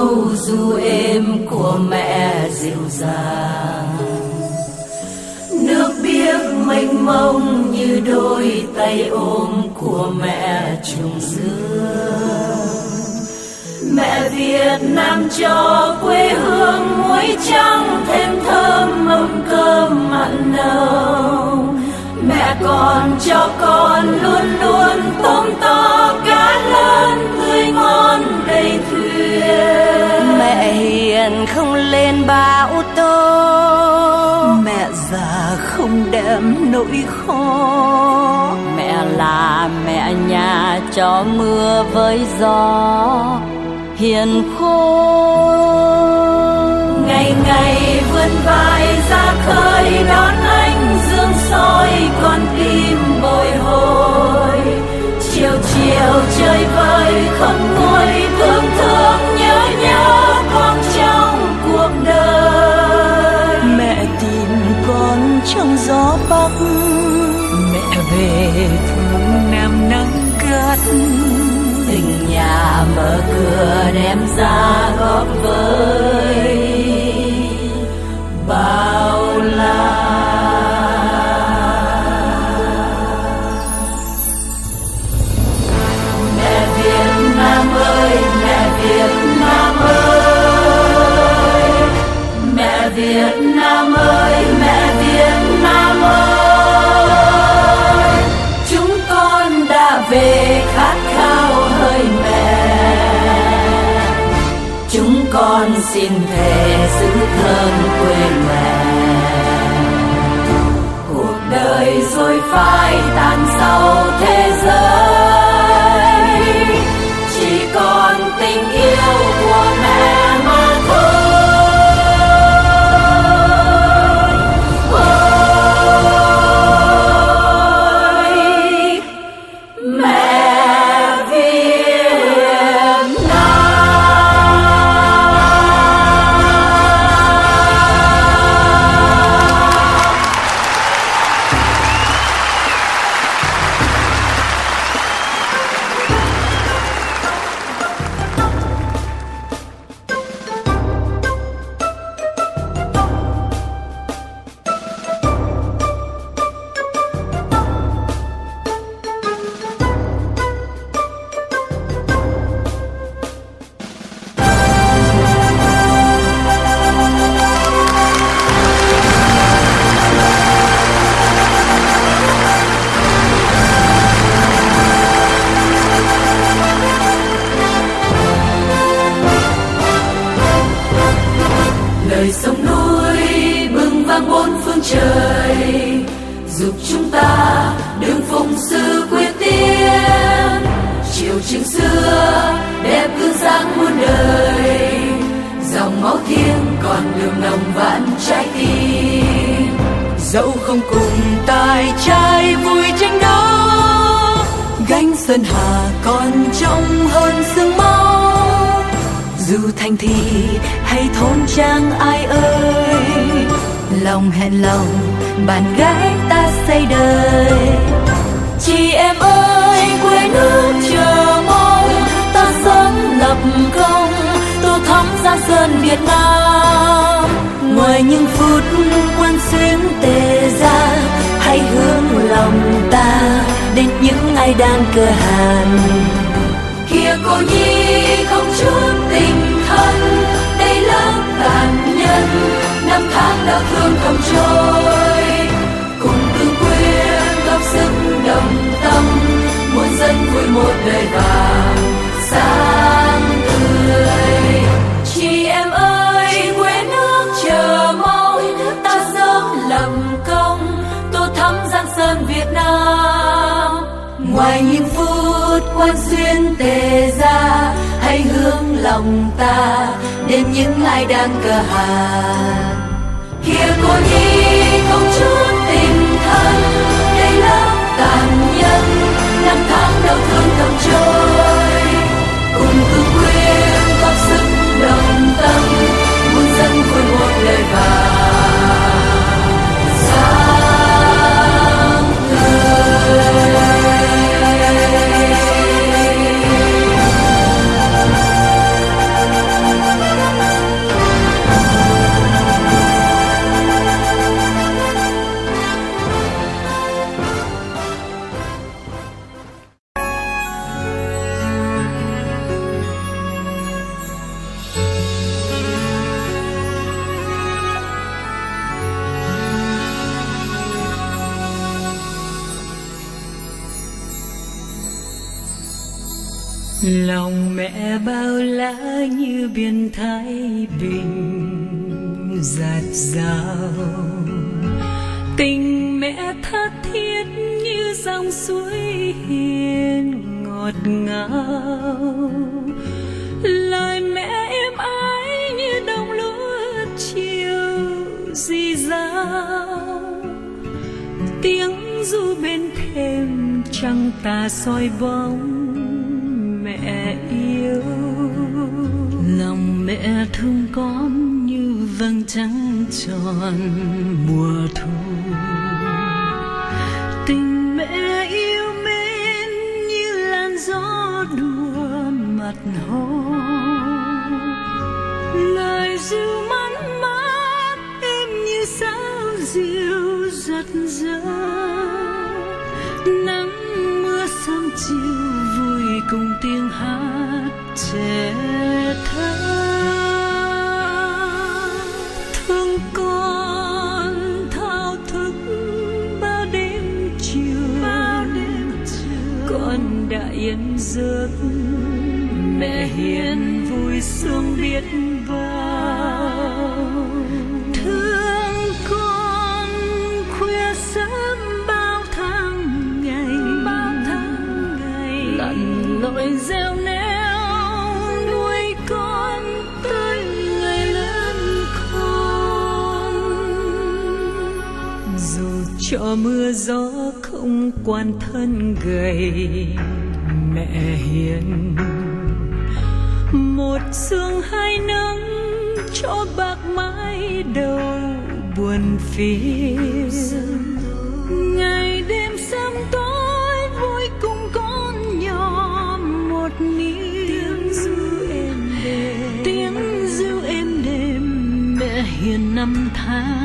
câu du êm của mẹ dịu dàng. Nước biếc mênh mông như đôi tay ôm của mẹ trùng dương. Mẹ Việt Nam cho quê hương muối trắng thêm thơm mâm cơm mặn nồng mẹ còn cho con luôn luôn tôm to cá lớn tươi ngon đầy thuyền. Mẹ hiền không lên bão tố. Mẹ già không đem nỗi khó mẹ là mẹ nhà cho mưa với gió hiền khôn ngày ngày vươn vai ra khơi đón soi con tim bồi hồi. Chiều chiều chơi vơi không nguôi thương thương nhớ nhớ con trong cuộc đời. Mẹ tìm con trong gió bắc mẹ về phương nam nắng gắt. Tình nhà mở cửa đem ra góp với xin thề giữ thơm quê mẹ. Cuộc đời rồi phai tàn sau thế giới. Dẫu không cùng tài trai vui tranh đấu gánh sơn hà còn trong hơn sương máu dù thành thị hay thôn trang ai ơi, lòng hẹn lòng bạn gái ta xây đời. Chị em ơi, quê nước chờ mong, ta sớm lập công tô thắm giang sơn việt nam ngoài những phút quan xuyến tề ra hãy hướng lòng ta đến những ai đang cơ hàn. Kia cô nhi không chút tình thân, đây lớp tàn nhân, năm tháng đau thương không trôi. Những ai đang cờ hàn kia cô nhi không chút tình thân đây lớp tàn nhân năm tháng đau thương không trôi lời mẹ em ái như đồng lúa chiều dì dào. Tiếng ru bên thềm trăng tà soi bóng mẹ yêu. Lòng mẹ thương con như vầng trăng tròn mùa thu. Mặt hồ. Lời dịu mắn mát êm như sao diều giật giơ nắng mưa sớm chiều, vui cùng tiếng hát trẻ. Hiền vui sướng biết bao. Thương con khuya sớm bao tháng ngày bao tháng ngày. Lặn lội gieo neo nuôi con tới ngày lớn khôn. Dù cho mưa gió không quan thân gầy mẹ hiền sương hai nắng cho bạc mái đầu buồn phiền. Ngày đêm sớm tối vui cùng con nhỏ một niềm. Tiếng ru êm đềm tiếng ru êm đềm mẹ hiền năm tháng.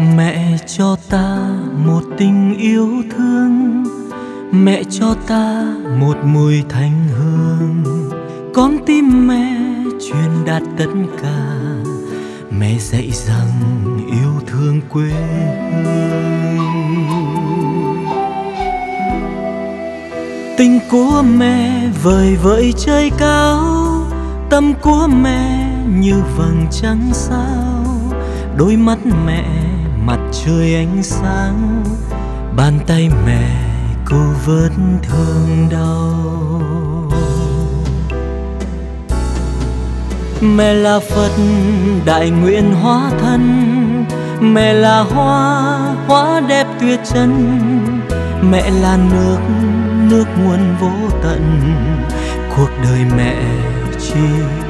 Mẹ cho ta một tình yêu thương. Mẹ cho ta một mùi thanh hương. Con tim mẹ truyền đạt tất cả. Mẹ dạy rằng yêu thương quê hương. Tình của mẹ vời vợi trời cao. Tâm của mẹ như vầng trăng sao. Đôi mắt mẹ mặt trời ánh sáng, bàn tay mẹ cô vớt thương đau. Mẹ là phật đại nguyện hóa thân, mẹ là hoa hoa đẹp tuyệt chân mẹ là nước nước nguồn vô tận, cuộc đời mẹ chỉ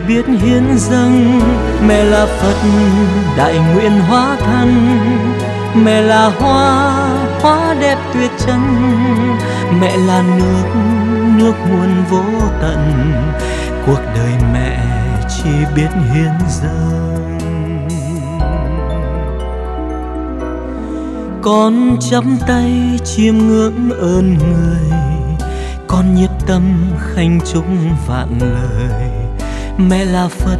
biết hiến dâng. Mẹ là phật, đại nguyện hóa thân. Mẹ là hoa hoa đẹp tuyệt chân mẹ là nước nước nguồn vô tận. Cuộc đời mẹ chỉ biết hiến dâng. Con chắp tay chiêm ngưỡng ơn người. Con nhiệt tâm khanh chúc vạn lời mẹ là phật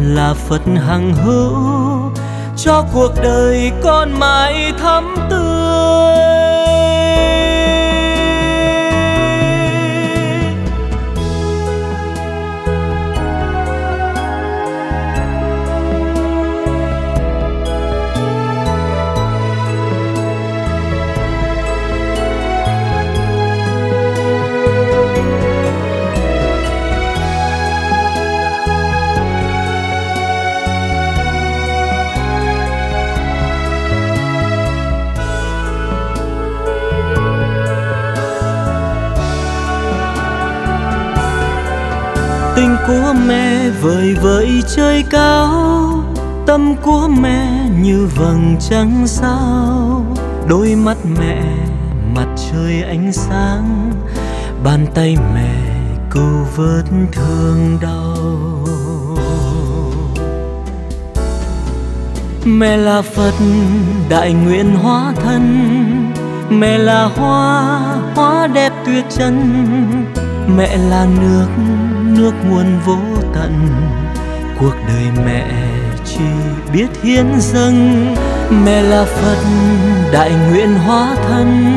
là phật hằng hữu. Cho cuộc đời con mãi thắm tươi. Mẹ vời vợi trời cao, tâm của mẹ như vầng trăng sao. Đôi mắt mẹ, mặt trời ánh sáng, bàn tay mẹ cứu vớt thương đau. Mẹ là phật, đại nguyện hóa thân. Mẹ là hoa hoa đẹp tuyệt chân mẹ là nước nước nguồn vô tận cuộc đời mẹ chỉ biết hiến dâng. Mẹ là phật, đại nguyện hóa thân.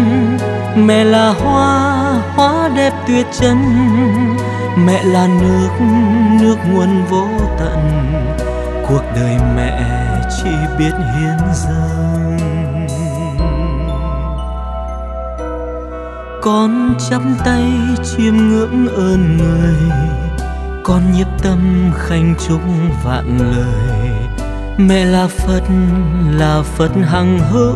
Mẹ là hoa hoa đẹp tuyệt chân. Mẹ là nước nước nguồn vô tận. Cuộc đời mẹ chỉ biết hiến dâng. Con chắp tay chiêm ngưỡng ơn người con nhiếp tâm khanh chúc vạn lời. Mẹ là phật là phật hằng hữu,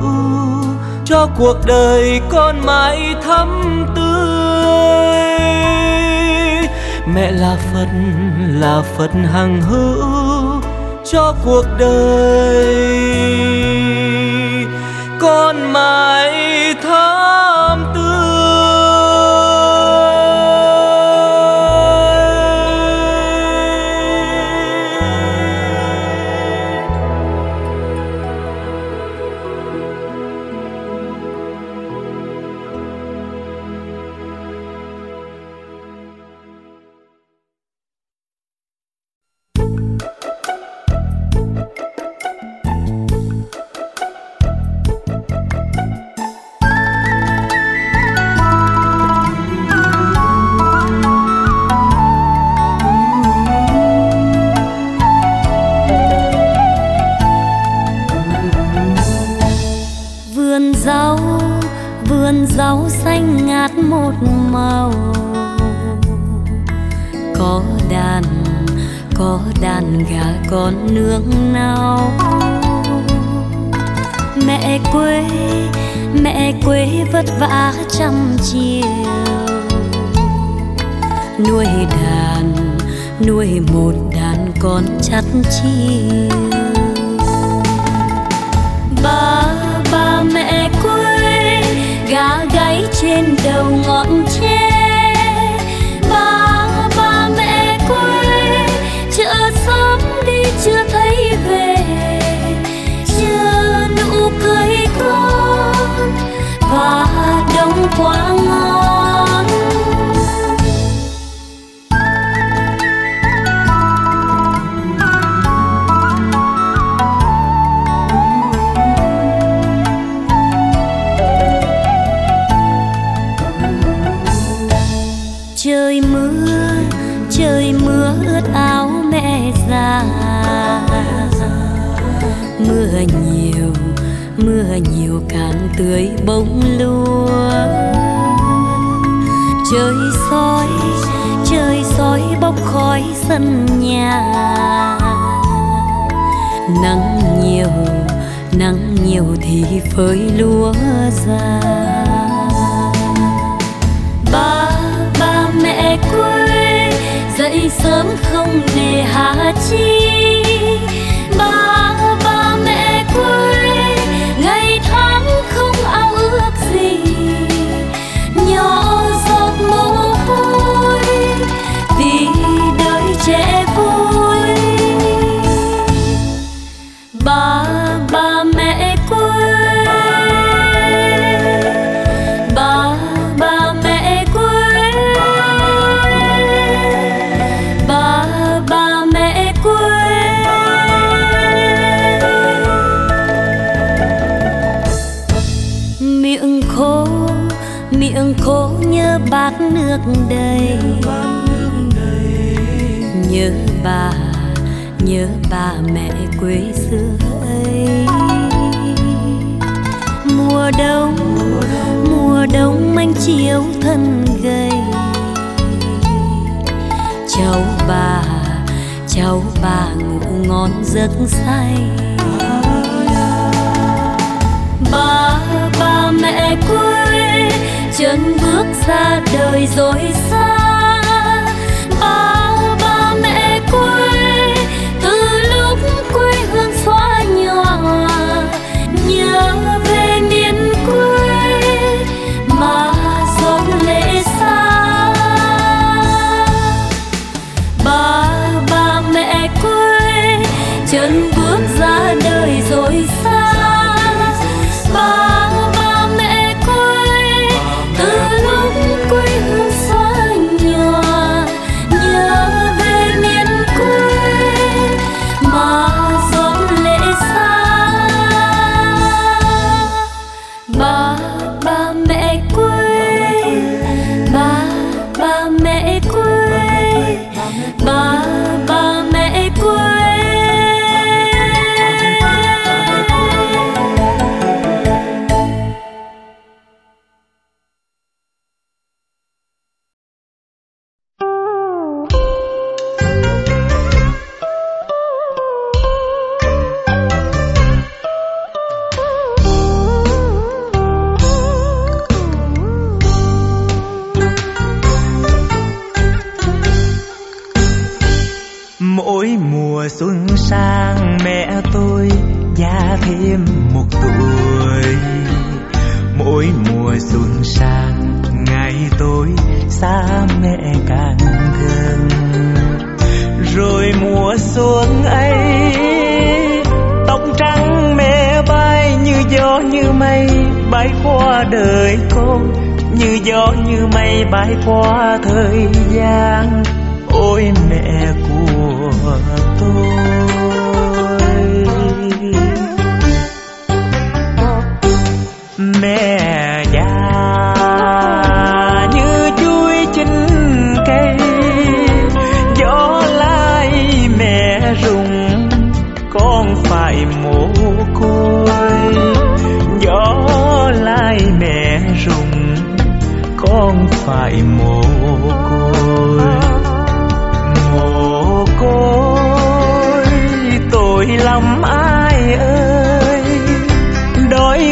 cho cuộc đời con mãi thắm tươi. Mẹ là phật là phật hằng hữu, cho cuộc đời con mãi vườn rau vườn rau xanh ngát một màu. Có đàn có đàn gà con nương nao mẹ quê mẹ quê vất vả trăm chiều. Nuôi đàn, nuôi một đàn con chắt chiều. lá gáy trên đầu ngọn tre. Ba ba mẹ quê, chợ sớm đi chưa thấy về. Chưa nụ cười con, và đông quá ngon. Tươi bông lúa. Trời soi trời soi bốc khói sân nhà. Nắng nhiều nắng nhiều thì phơi lúa ra. Ba ba mẹ quê, dậy sớm không để hà chi. Bà, nhớ bà mẹ quê xưa ấy. Mùa đông mùa đông anh chiếu thân gầy. Cháu bà cháu bà ngủ ngon giấc say. Ba ba mẹ quê, chân bước ra đời rồi xa. Xa mẹ càng gần. Rồi mùa xuân ấy, tóc trắng mẹ bay như gió như mây, bay qua đời con như gió như mây, bay qua thời gian. Ôi mẹ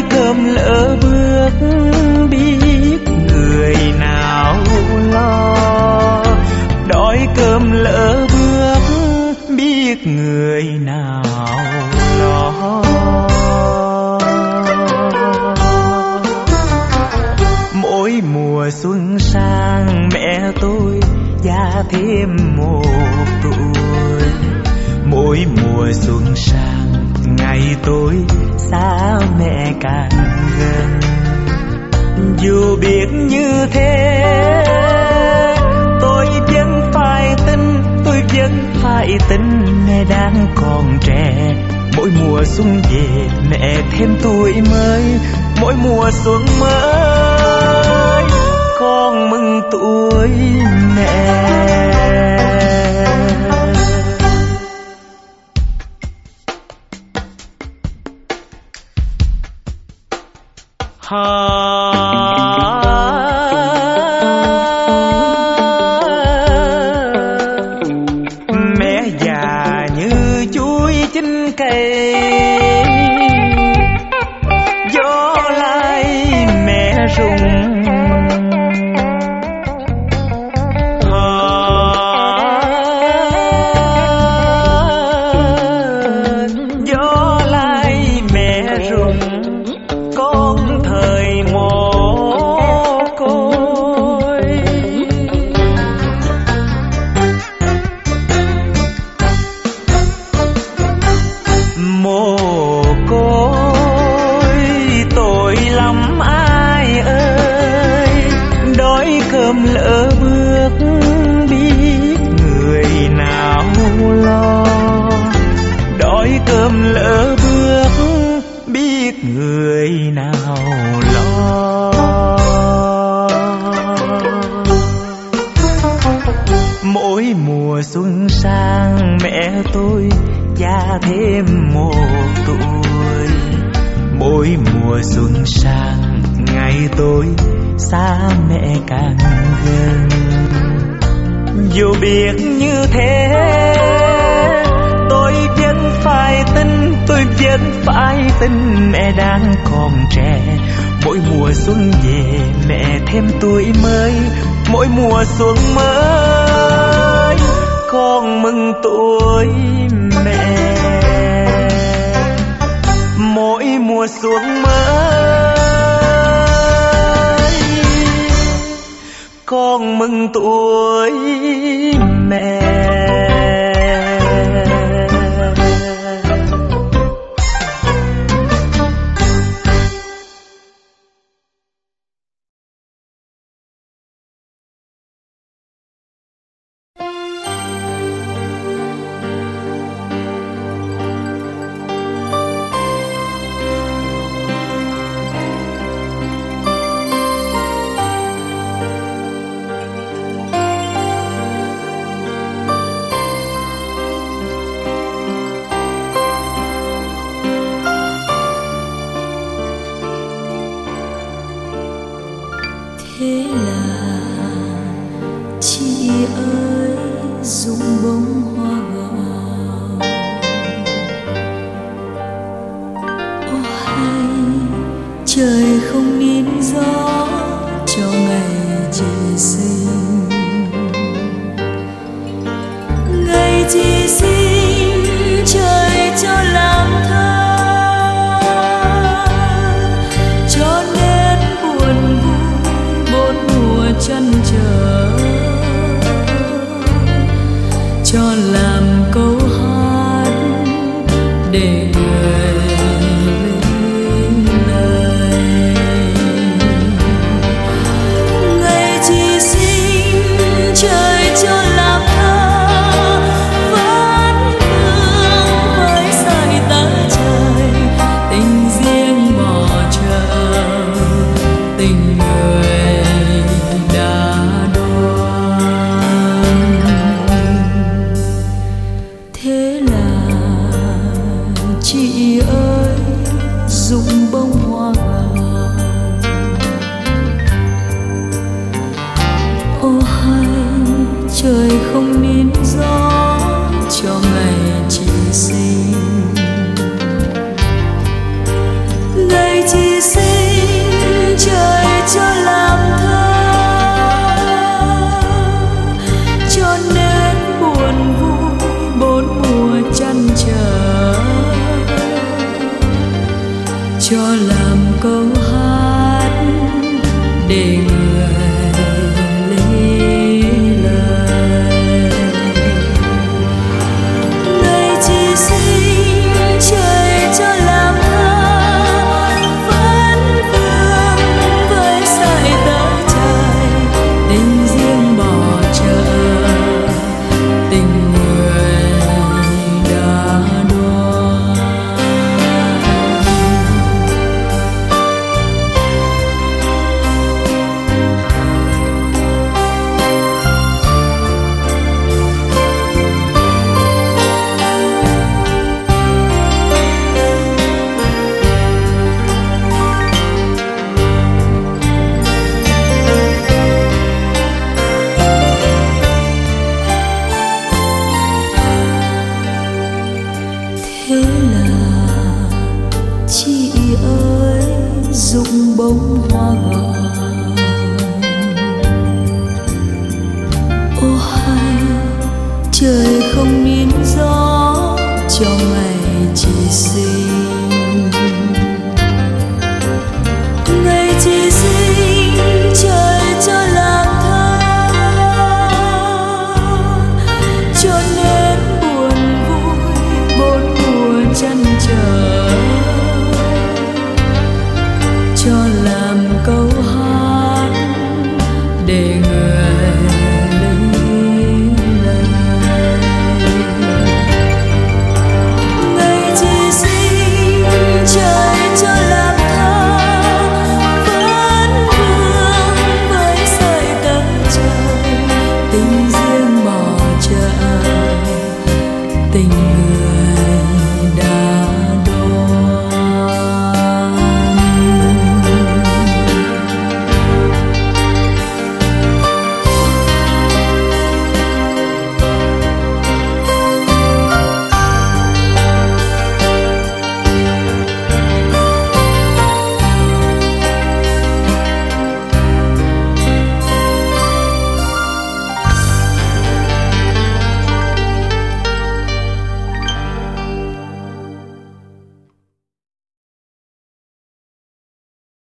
cơm lỡ bước biết người nào lo. Đói cơm lỡ bước biết người nào lo. Mỗi mùa xuân sang, mẹ tôi già thêm một tuổi. Mỗi mùa xuân sang ngày tôi xa mẹ càng gần. Dù biết như thế, tôi vẫn phải tin, tôi vẫn phải tin mẹ đang còn trẻ. Mỗi mùa xuân về mẹ thêm tuổi mới, mỗi mùa xuân mới. thêm tuổi mới, mỗi mùa xuân mới con mừng tuổi mẹ. Mỗi mùa xuân mới con mừng tuổi mẹ.